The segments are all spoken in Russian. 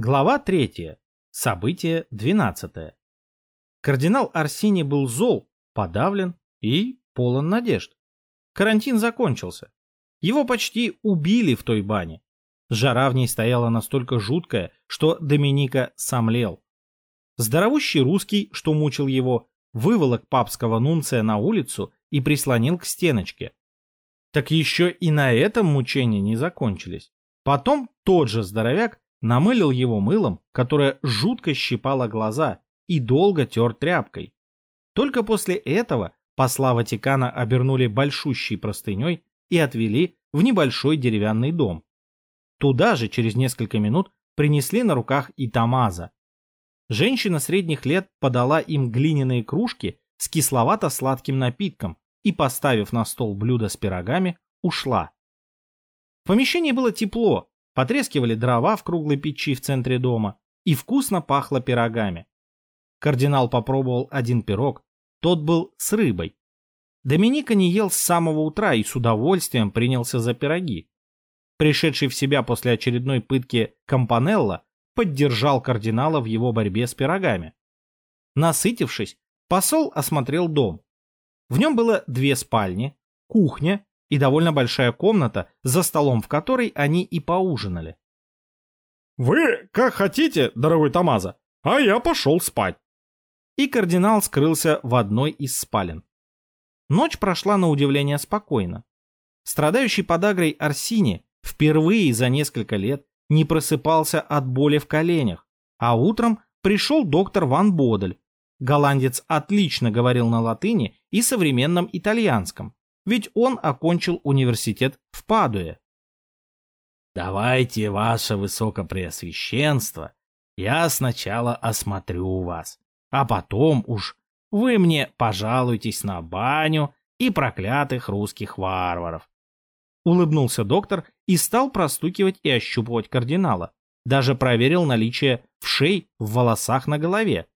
Глава 3. Событие 12. Кардинал Арсений был зол, подавлен и полон надежд. Карантин закончился. Его почти убили в той бане. Жара в ней стояла настолько жуткая, что Доминика сомлел. Здоровущий русский, что мучил его, выволок папского нунция на улицу и прислонил к стеночке. Так еще и на этом мучения не закончились. Потом тот же здоровяк намылил его мылом, которое жутко щипало глаза, и долго тер тряпкой. Только после этого посла Ватикана обернули большущей простыней и отвели в небольшой деревянный дом. Туда же через несколько минут принесли на руках и Тамаза. Женщина средних лет подала им глиняные кружки с кисловато-сладким напитком и, поставив на стол блюдо с пирогами, ушла. В помещении было тепло, Потрескивали дрова в круглой печи в центре дома, и вкусно пахло пирогами. Кардинал попробовал один пирог, тот был с рыбой. Доминика не ел с самого утра и с удовольствием принялся за пироги. Пришедший в себя после очередной пытки Кампанелло поддержал кардинала в его борьбе с пирогами. Насытившись, посол осмотрел дом. В нем было две спальни, кухня и довольно большая комната, за столом в которой они и поужинали. «Вы как хотите, дорогой Тамаза, а я пошел спать». И кардинал скрылся в одной из спален. Ночь прошла на удивление спокойно. Страдающий подагрой Арсини впервые за несколько лет не просыпался от боли в коленях, а утром пришел доктор Ван Бодель. Голландец отлично говорил на латыни и современном итальянском ведь он окончил университет в Падуе. «Давайте, ваше высокопреосвященство, я сначала осмотрю вас, а потом уж вы мне пожалуйтесь на баню и проклятых русских варваров». Улыбнулся доктор и стал простукивать и ощупывать кардинала. Даже проверил наличие вшей в волосах на голове.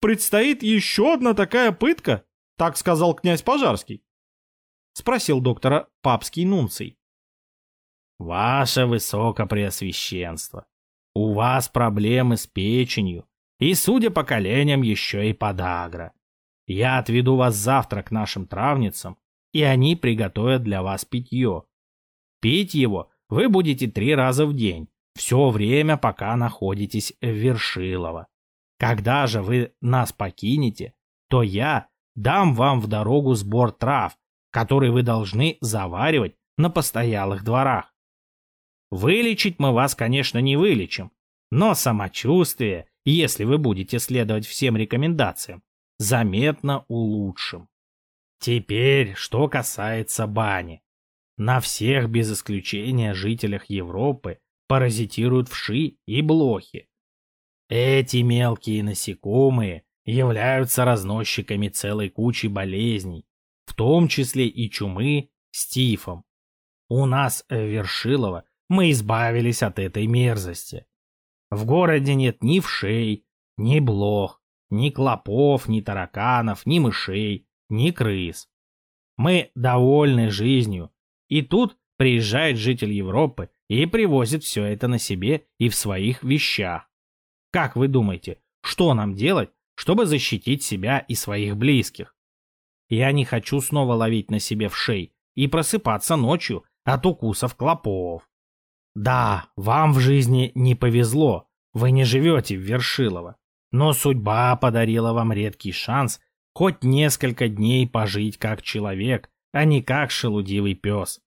«Предстоит еще одна такая пытка?» Так сказал князь Пожарский. Спросил доктора папский нунций. Ваше Высокопреосвященство, у вас проблемы с печенью и, судя по коленям, еще и подагра. Я отведу вас завтра к нашим травницам, и они приготовят для вас питье. Пить его вы будете три раза в день, все время, пока находитесь в Вершилово. Когда же вы нас покинете, то я дам вам в дорогу сбор трав, который вы должны заваривать на постоялых дворах. Вылечить мы вас, конечно, не вылечим, но самочувствие, если вы будете следовать всем рекомендациям, заметно улучшим. Теперь, что касается бани. На всех без исключения жителях Европы паразитируют вши и блохи. Эти мелкие насекомые являются разносчиками целой кучи болезней, в том числе и чумы с тифом. У нас в Вершилово мы избавились от этой мерзости. В городе нет ни вшей, ни блох, ни клопов, ни тараканов, ни мышей, ни крыс. Мы довольны жизнью, и тут приезжает житель Европы и привозит все это на себе и в своих вещах. Как вы думаете, что нам делать, чтобы защитить себя и своих близких. Я не хочу снова ловить на себе в шей и просыпаться ночью от укусов клопов. Да, вам в жизни не повезло, вы не живете в Вершилово, но судьба подарила вам редкий шанс хоть несколько дней пожить как человек, а не как шелудивый пес.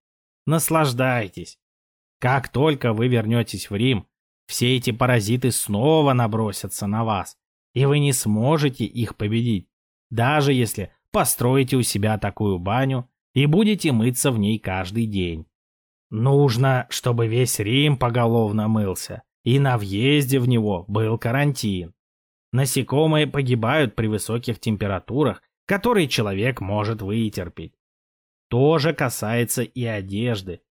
Наслаждайтесь. Как только вы вернетесь в Рим, все эти паразиты снова набросятся на вас и вы не сможете их победить, даже если построите у себя такую баню и будете мыться в ней каждый день. Нужно, чтобы весь Рим поголовно мылся, и на въезде в него был карантин. Насекомые погибают при высоких температурах, которые человек может вытерпеть. То же касается и одежды.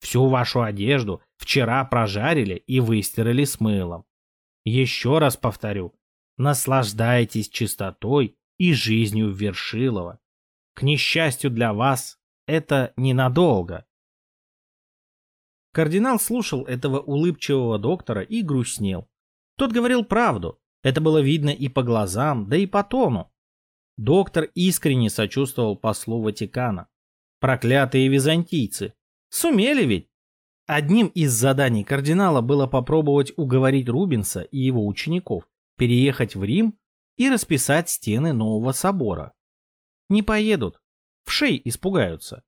Всю вашу одежду вчера прожарили и выстирали с мылом. Еще раз повторю, Наслаждайтесь чистотой и жизнью в Вершилово. К несчастью для вас, это ненадолго. Кардинал слушал этого улыбчивого доктора и грустнел. Тот говорил правду. Это было видно и по глазам, да и по тону. Доктор искренне сочувствовал послу Ватикана. Проклятые византийцы. Сумели ведь? Одним из заданий кардинала было попробовать уговорить Рубенса и его учеников переехать в Рим и расписать стены нового собора. Не поедут. В шей испугаются.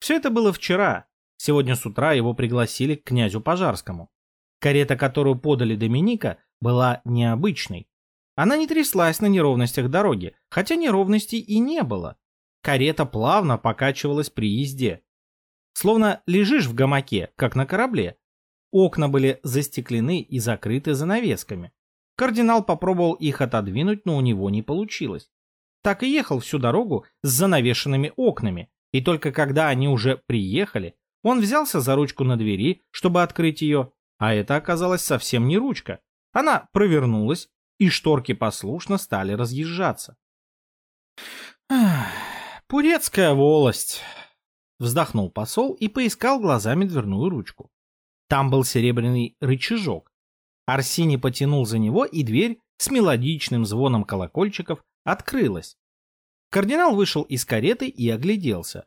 Все это было вчера. Сегодня с утра его пригласили к князю Пожарскому. Карета, которую подали Доминика, была необычной. Она не тряслась на неровностях дороги, хотя неровностей и не было. Карета плавно покачивалась при езде. Словно лежишь в гамаке, как на корабле. Окна были застеклены и закрыты занавесками. Кардинал попробовал их отодвинуть, но у него не получилось. Так и ехал всю дорогу с занавешенными окнами, и только когда они уже приехали, он взялся за ручку на двери, чтобы открыть ее, а это оказалось совсем не ручка. Она провернулась, и шторки послушно стали разъезжаться. «Пурецкая волость!» — вздохнул посол и поискал глазами дверную ручку. Там был серебряный рычажок. Арсений потянул за него, и дверь с мелодичным звоном колокольчиков открылась. Кардинал вышел из кареты и огляделся.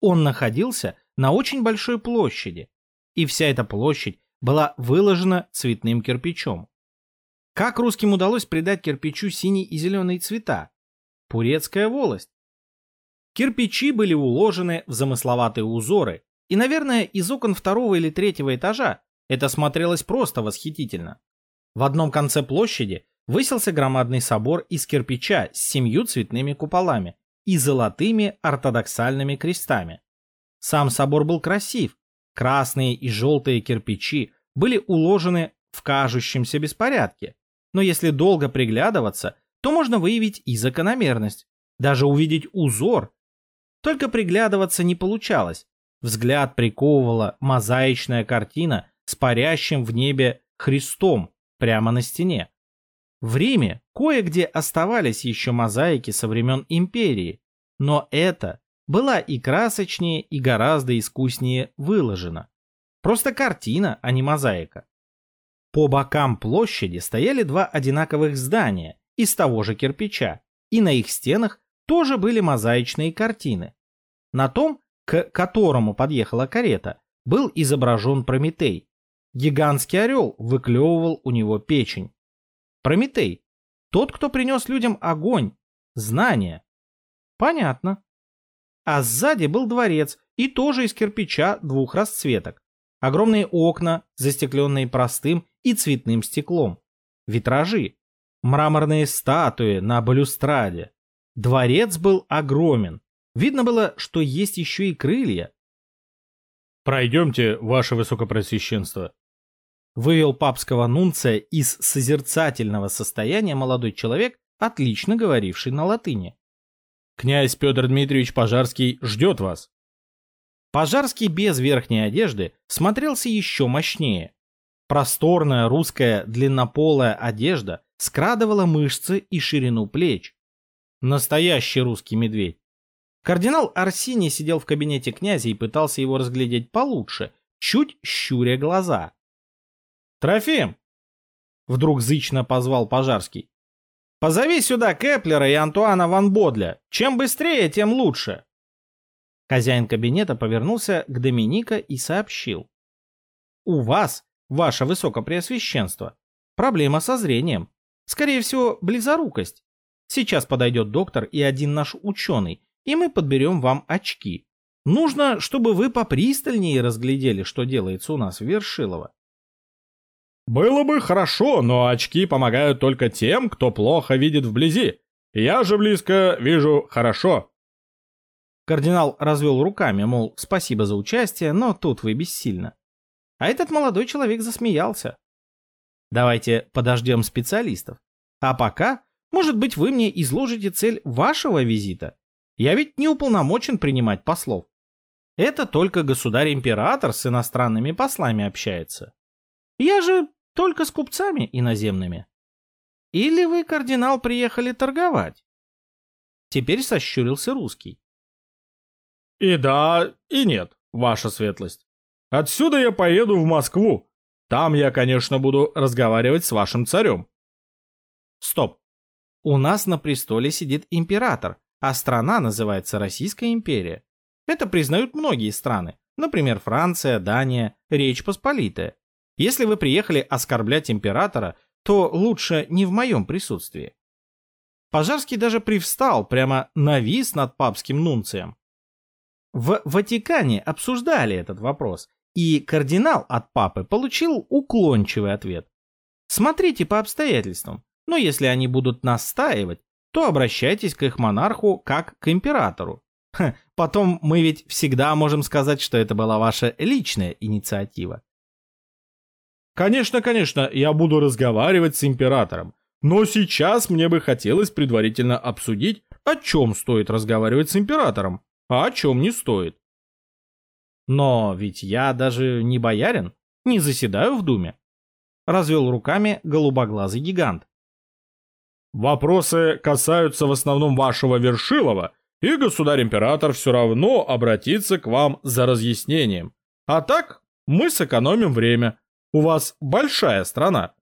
Он находился на очень большой площади, и вся эта площадь была выложена цветным кирпичом. Как русским удалось придать кирпичу синий и зеленый цвета? Пурецкая волость. Кирпичи были уложены в замысловатые узоры, и, наверное, из окон второго или третьего этажа это смотрелось просто восхитительно. В одном конце площади высился громадный собор из кирпича с семью цветными куполами и золотыми ортодоксальными крестами. Сам собор был красив. Красные и желтые кирпичи были уложены в кажущемся беспорядке. Но если долго приглядываться, то можно выявить и закономерность, даже увидеть узор. Только приглядываться не получалось. Взгляд приковывала мозаичная картина с парящим в небе Христом прямо на стене. В Риме кое-где оставались еще мозаики со времен империи, но это была и красочнее, и гораздо искуснее выложена. Просто картина, а не мозаика. По бокам площади стояли два одинаковых здания из того же кирпича, и на их стенах тоже были мозаичные картины. На том, к которому подъехала карета, был изображен Прометей. Гигантский орел выклевывал у него печень. Прометей. Тот, кто принес людям огонь, знания. Понятно. А сзади был дворец, и тоже из кирпича двух расцветок. Огромные окна, застекленные простым и цветным стеклом. Витражи. Мраморные статуи на балюстраде. Дворец был огромен. Видно было, что есть еще и крылья. «Пройдемте, ваше высокопросвященство», Вывел папского нунция из созерцательного состояния молодой человек, отлично говоривший на латыни. «Князь Петр Дмитриевич Пожарский ждет вас». Пожарский без верхней одежды смотрелся еще мощнее. Просторная русская длиннополая одежда скрадывала мышцы и ширину плеч. Настоящий русский медведь. Кардинал Арсений сидел в кабинете князя и пытался его разглядеть получше, чуть щуря глаза. «Трофим!» — вдруг зычно позвал Пожарский. «Позови сюда Кеплера и Антуана Ван Бодля. Чем быстрее, тем лучше!» Хозяин кабинета повернулся к Доминика и сообщил. «У вас, ваше высокопреосвященство, проблема со зрением. Скорее всего, близорукость. Сейчас подойдет доктор и один наш ученый, и мы подберем вам очки. Нужно, чтобы вы попристальнее разглядели, что делается у нас в Вершилово. «Было бы хорошо, но очки помогают только тем, кто плохо видит вблизи. Я же близко вижу хорошо». Кардинал развел руками, мол, спасибо за участие, но тут вы бессильно. А этот молодой человек засмеялся. Давайте подождем специалистов. А пока, может быть, вы мне изложите цель вашего визита. Я ведь не уполномочен принимать послов. Это только государь-император с иностранными послами общается. Я же только с купцами иноземными. Или вы, кардинал, приехали торговать? Теперь сощурился русский. И да, и нет, ваша светлость. Отсюда я поеду в Москву. Там я, конечно, буду разговаривать с вашим царем. Стоп. У нас на престоле сидит император, а страна называется Российская империя. Это признают многие страны, например, Франция, Дания, Речь Посполитая. Если вы приехали оскорблять императора, то лучше не в моем присутствии. Пожарский даже привстал, прямо навис над папским нунцием. В Ватикане обсуждали этот вопрос, и кардинал от папы получил уклончивый ответ. Смотрите по обстоятельствам, но если они будут настаивать, то обращайтесь к их монарху как к императору. Ха, потом мы ведь всегда можем сказать, что это была ваша личная инициатива. Конечно, конечно, я буду разговаривать с императором, но сейчас мне бы хотелось предварительно обсудить, о чем стоит разговаривать с императором, а о чем не стоит. Но ведь я даже не боярин, не заседаю в думе. Развел руками голубоглазый гигант. Вопросы касаются в основном вашего Вершилова, и государь-император все равно обратится к вам за разъяснением. А так мы сэкономим время. У вас большая страна.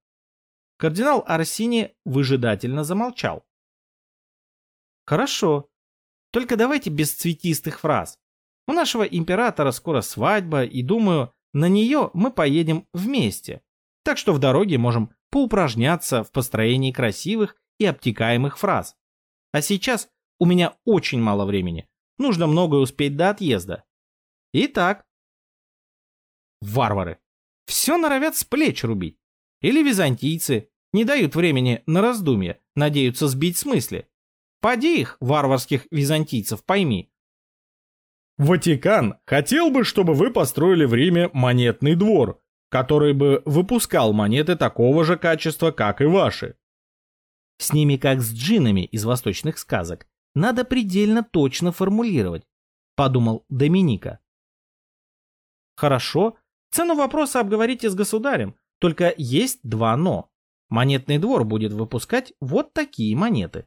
Кардинал Арсини выжидательно замолчал. Хорошо. Только давайте без цветистых фраз. У нашего императора скоро свадьба, и думаю, на нее мы поедем вместе. Так что в дороге можем поупражняться в построении красивых и обтекаемых фраз. А сейчас у меня очень мало времени. Нужно многое успеть до отъезда. Итак. Варвары. Все норовят с плеч рубить. Или византийцы. Не дают времени на раздумье, надеются сбить с мысли. Поди их, варварских византийцев, пойми. Ватикан хотел бы, чтобы вы построили в Риме монетный двор, который бы выпускал монеты такого же качества, как и ваши. С ними, как с джинами из восточных сказок, надо предельно точно формулировать, подумал Доминика. Хорошо, цену вопроса обговорите с государем, только есть два «но». Монетный двор будет выпускать вот такие монеты.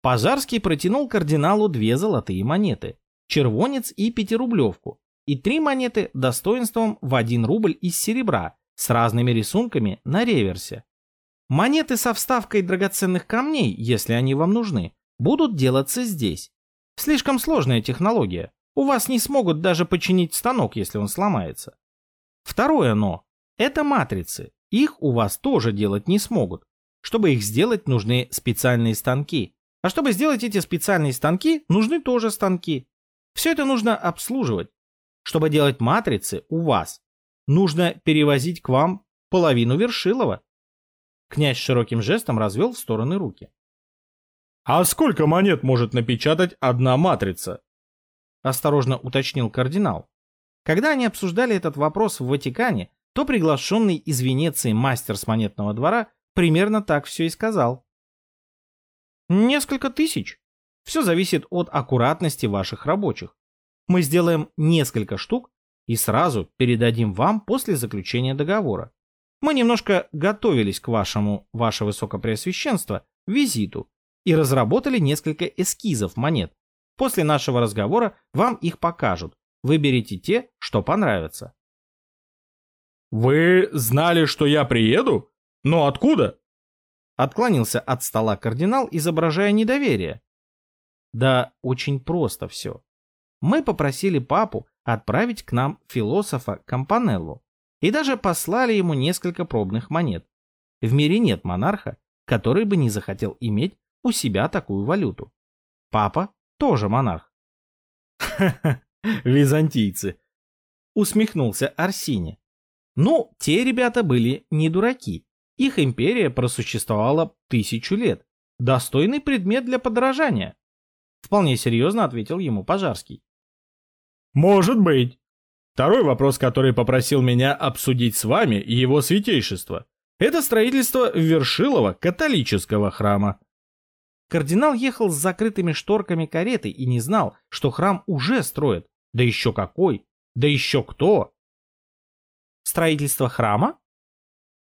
Пожарский протянул кардиналу две золотые монеты, червонец и пятирублевку, и три монеты достоинством в один рубль из серебра с разными рисунками на реверсе. Монеты со вставкой драгоценных камней, если они вам нужны, будут делаться здесь. Слишком сложная технология. У вас не смогут даже починить станок, если он сломается. Второе «но» — это матрицы. Их у вас тоже делать не смогут. Чтобы их сделать, нужны специальные станки. А чтобы сделать эти специальные станки, нужны тоже станки. Все это нужно обслуживать. Чтобы делать матрицы у вас, нужно перевозить к вам половину Вершилова. Князь широким жестом развел в стороны руки. «А сколько монет может напечатать одна матрица?» Осторожно уточнил кардинал. Когда они обсуждали этот вопрос в Ватикане, то приглашенный из Венеции мастер с монетного двора примерно так все и сказал. «Несколько тысяч. Все зависит от аккуратности ваших рабочих. Мы сделаем несколько штук и сразу передадим вам после заключения договора. Мы немножко готовились к вашему, ваше высокопреосвященство, визиту и разработали несколько эскизов монет. После нашего разговора вам их покажут. Выберите те, что понравятся. «Вы знали, что я приеду? Но откуда?» Отклонился от стола кардинал, изображая недоверие. Да, очень просто все. Мы попросили папу отправить к нам философа Кампанеллу и даже послали ему несколько пробных монет. В мире нет монарха, который бы не захотел иметь у себя такую валюту. Папа тоже монарх. «Ха-ха, византийцы!» — усмехнулся Арсини. Ну, те ребята были не дураки. Их империя просуществовала тысячу лет. Достойный предмет для подражания. Вполне серьезно ответил ему Пожарский. Может быть. Второй вопрос, который попросил меня обсудить с вами и его святейшество, это строительство Вершилова католического храма. Кардинал ехал с закрытыми шторками кареты и не знал, что храм уже строят. Да еще какой! Да еще кто! Строительство храма?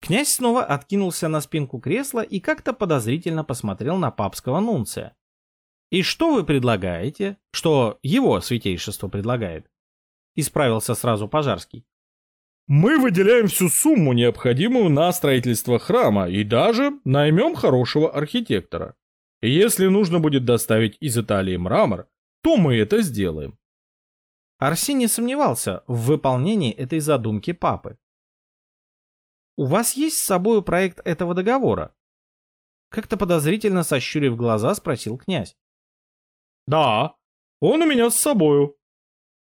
Князь снова откинулся на спинку кресла и как-то подозрительно посмотрел на папского нунция. «И что вы предлагаете? Что его святейшество предлагает?» Исправился сразу Пожарский. Мы выделяем всю сумму, необходимую на строительство храма, и даже наймем хорошего архитектора. Если нужно будет доставить из Италии мрамор, то мы это сделаем. Арсений сомневался в выполнении этой задумки папы. «У вас есть с собой проект этого договора?» Как-то подозрительно сощурив глаза, спросил князь. «Да, он у меня с собою»,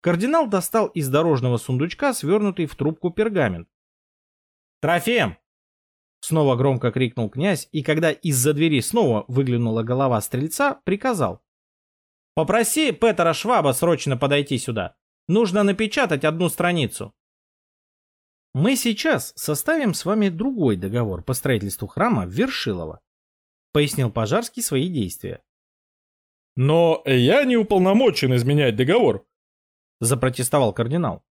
Кардинал достал из дорожного сундучка свернутый в трубку пергамент. «Трофим!» Снова громко крикнул князь, и когда из-за двери снова выглянула голова стрельца, приказал. «Попроси Петера Шваба срочно подойти сюда. Нужно напечатать одну страницу». «Мы сейчас составим с вами другой договор по строительству храма в Вершилово», пояснил Пожарский свои действия. «Но я не уполномочен изменять договор», — запротестовал кардинал.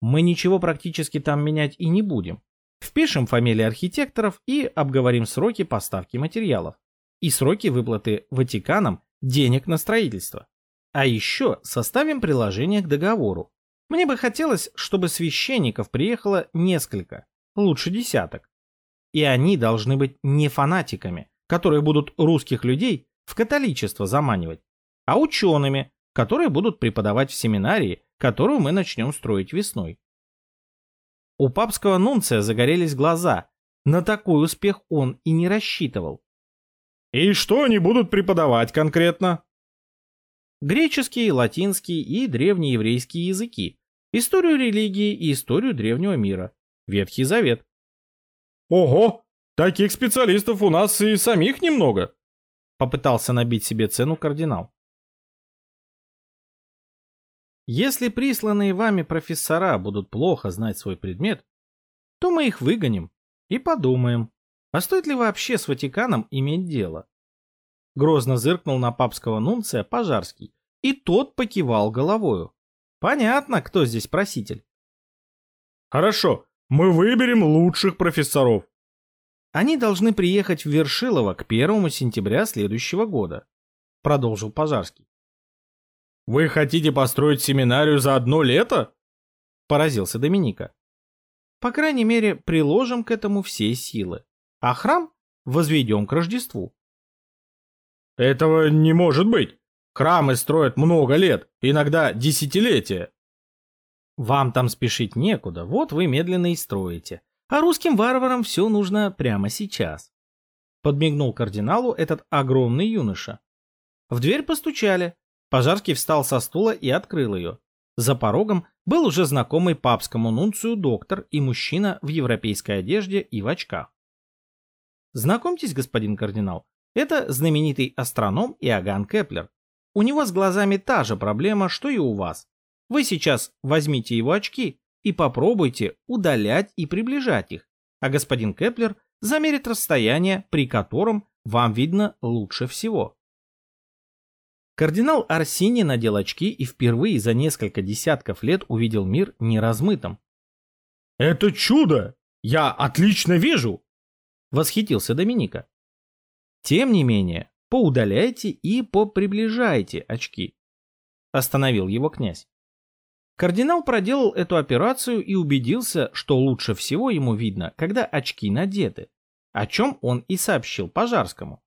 «Мы ничего практически там менять и не будем. Впишем фамилии архитекторов и обговорим сроки поставки материалов и сроки выплаты Ватиканам денег на строительство. А еще составим приложение к договору. Мне бы хотелось, чтобы священников приехало несколько, лучше десяток. И они должны быть не фанатиками, которые будут русских людей в католичество заманивать, а учеными, которые будут преподавать в семинарии, которую мы начнем строить весной. У папского нунция загорелись глаза. На такой успех он и не рассчитывал. «И что они будут преподавать конкретно?» Греческий, латинский и древнееврейские языки, историю религии и историю древнего мира, Ветхий Завет. «Ого! Таких специалистов у нас и самих немного!» Попытался набить себе цену кардинал. Если присланные вами профессора будут плохо знать свой предмет, то мы их выгоним и подумаем, а стоит ли вообще с Ватиканом иметь дело. Грозно зыркнул на папского нунция Пожарский, и тот покивал головою. Понятно, кто здесь проситель. Хорошо, мы выберем лучших профессоров. Они должны приехать в Вершилово к первому сентября следующего года, продолжил Пожарский. Вы хотите построить семинарию за одно лето? Поразился Доминика. По крайней мере, приложим к этому все силы. А храм возведем к Рождеству. Этого не может быть. Храмы строят много лет, иногда десятилетия. Вам там спешить некуда, вот вы медленно и строите. А русским варварам все нужно прямо сейчас. Подмигнул кардиналу этот огромный юноша. В дверь постучали, Пожарский встал со стула и открыл ее. За порогом был уже знакомый папскому нунцию доктор и мужчина в европейской одежде и в очках. Знакомьтесь, господин кардинал, это знаменитый астроном Иоганн Кеплер. У него с глазами та же проблема, что и у вас. Вы сейчас возьмите его очки и попробуйте удалять и приближать их, а господин Кеплер замерит расстояние, при котором вам видно лучше всего. Кардинал Арсений надел очки и впервые за несколько десятков лет увидел мир неразмытым. «Это чудо! Я отлично вижу!» — восхитился Доминика. «Тем не менее, поудаляйте и поприближайте очки», — остановил его князь. Кардинал проделал эту операцию и убедился, что лучше всего ему видно, когда очки надеты, о чем он и сообщил Пожарскому.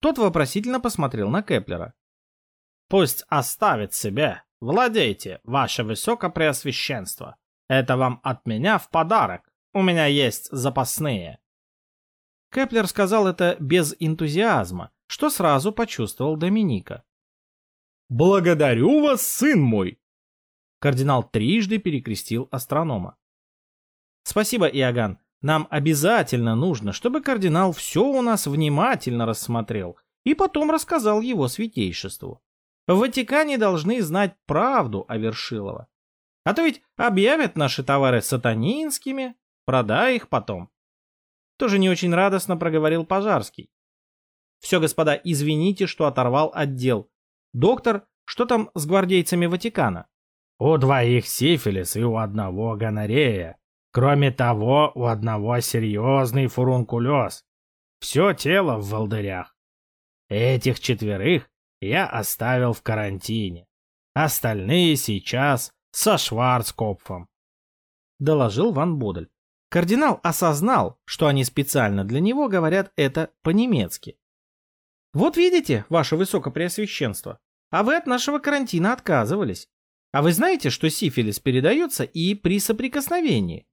Тот вопросительно посмотрел на Кеплера. Пусть оставит себе. Владейте, ваше высокопреосвященство. Это вам от меня в подарок. У меня есть запасные. Кеплер сказал это без энтузиазма, что сразу почувствовал Доминика. «Благодарю вас, сын мой!» Кардинал трижды перекрестил астронома. «Спасибо, Иоганн. Нам обязательно нужно, чтобы кардинал все у нас внимательно рассмотрел и потом рассказал его святейшеству. В Ватикане должны знать правду о Вершилово. А то ведь объявят наши товары сатанинскими, продай их потом. Тоже не очень радостно проговорил Пожарский. Все, господа, извините, что оторвал отдел. Доктор, что там с гвардейцами Ватикана? У двоих сифилис и у одного гонорея. Кроме того, у одного серьезный фурункулез. Все тело в волдырях. Этих четверых я оставил в карантине. Остальные сейчас со Шварцкопфом. доложил Ван Бодель. Кардинал осознал, что они специально для него говорят это по-немецки. «Вот видите, ваше высокопреосвященство, а вы от нашего карантина отказывались. А вы знаете, что сифилис передается и при соприкосновении?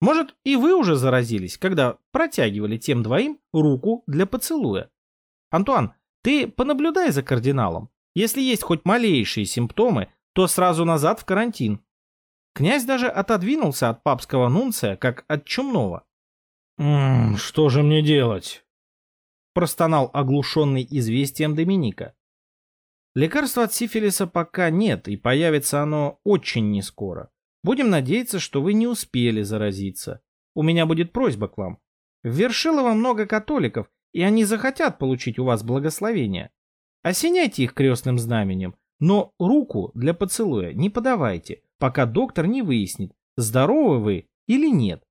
Может, и вы уже заразились, когда протягивали тем двоим руку для поцелуя? Антуан, ты понаблюдай за кардиналом. Если есть хоть малейшие симптомы, то сразу назад в карантин. Князь даже отодвинулся от папского нунция, как от чумного. «М -м, «Что же мне делать?» простонал оглушенный известием Доминика. Лекарства от сифилиса пока нет, и появится оно очень нескоро. Будем надеяться, что вы не успели заразиться. У меня будет просьба к вам. В Вершилово много католиков, и они захотят получить у вас благословение. Осеняйте их крестным знаменем, но руку для поцелуя не подавайте, пока доктор не выяснит, здоровы вы или нет.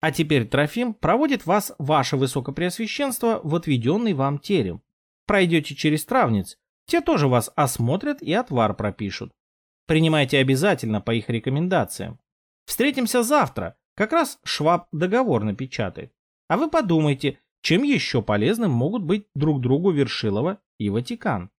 А теперь Трофим проводит вас, ваше высокопреосвященство, в отведенный вам терем. Пройдете через травниц, те тоже вас осмотрят и отвар пропишут. Принимайте обязательно по их рекомендациям. Встретимся завтра, как раз Шваб договор напечатает. А вы подумайте, чем еще полезным могут быть друг другу Вершилова и Ватикан.